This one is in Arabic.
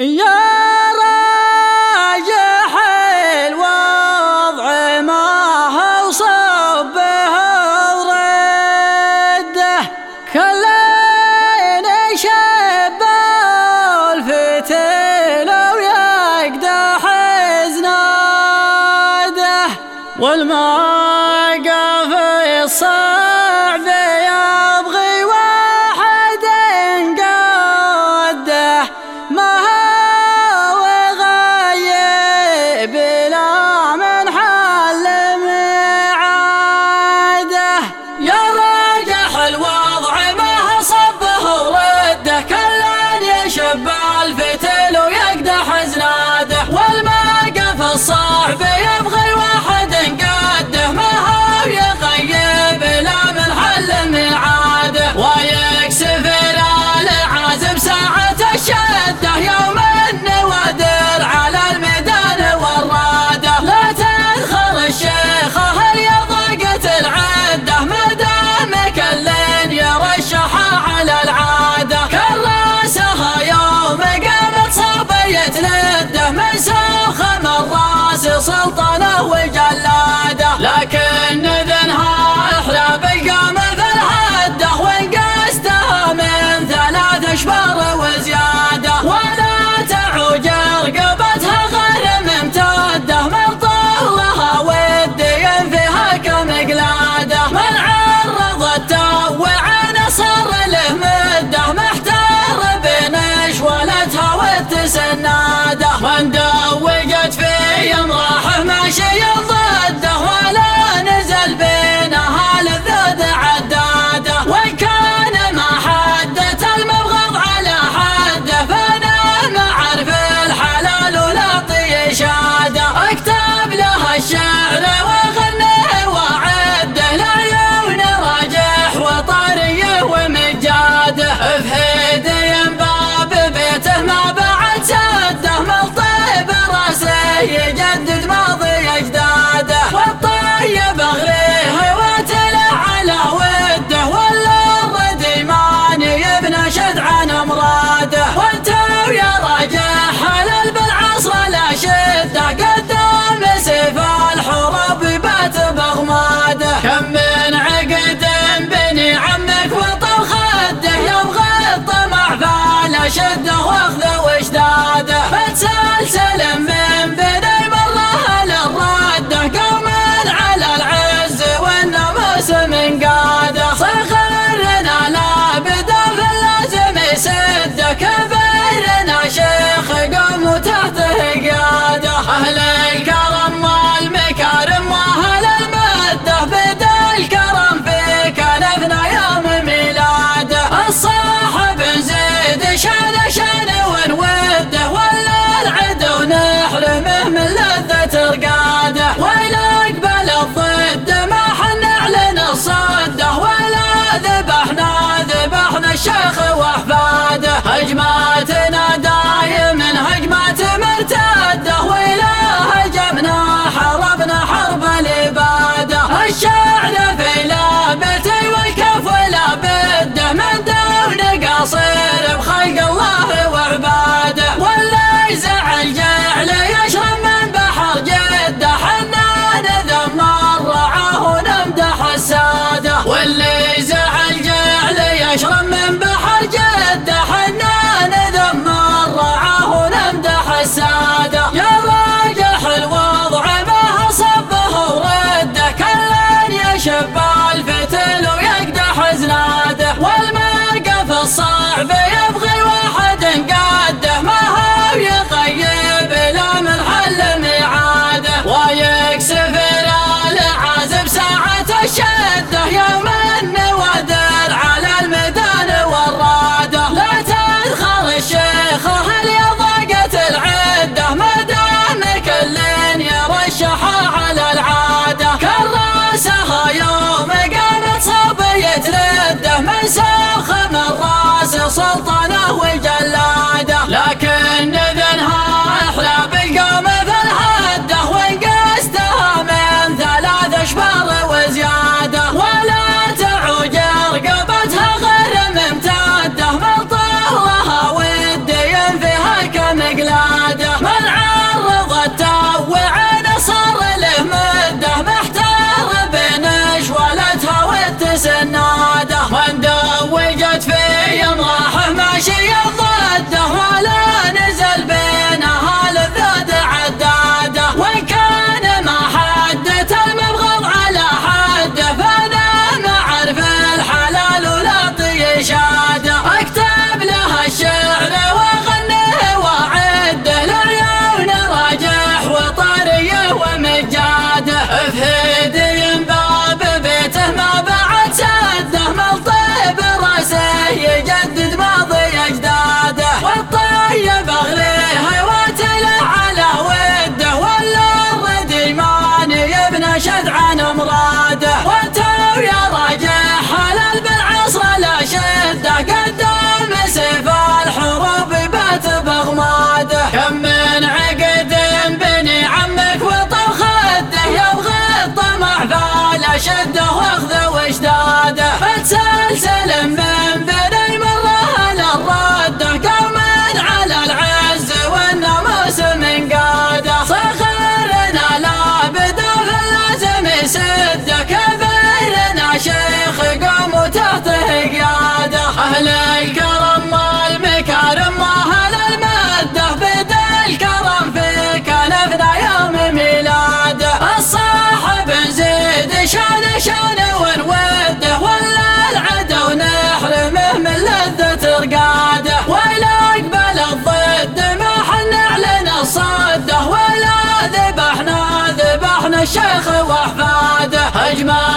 يا راجح الوضع ما هو صبه ورده. خلينا شب الفتيل ويقدح زناده والمال Yeah, yeah, yeah. tell the guy. So. شده واخذه واجداد شيخ وأحفاده اجمل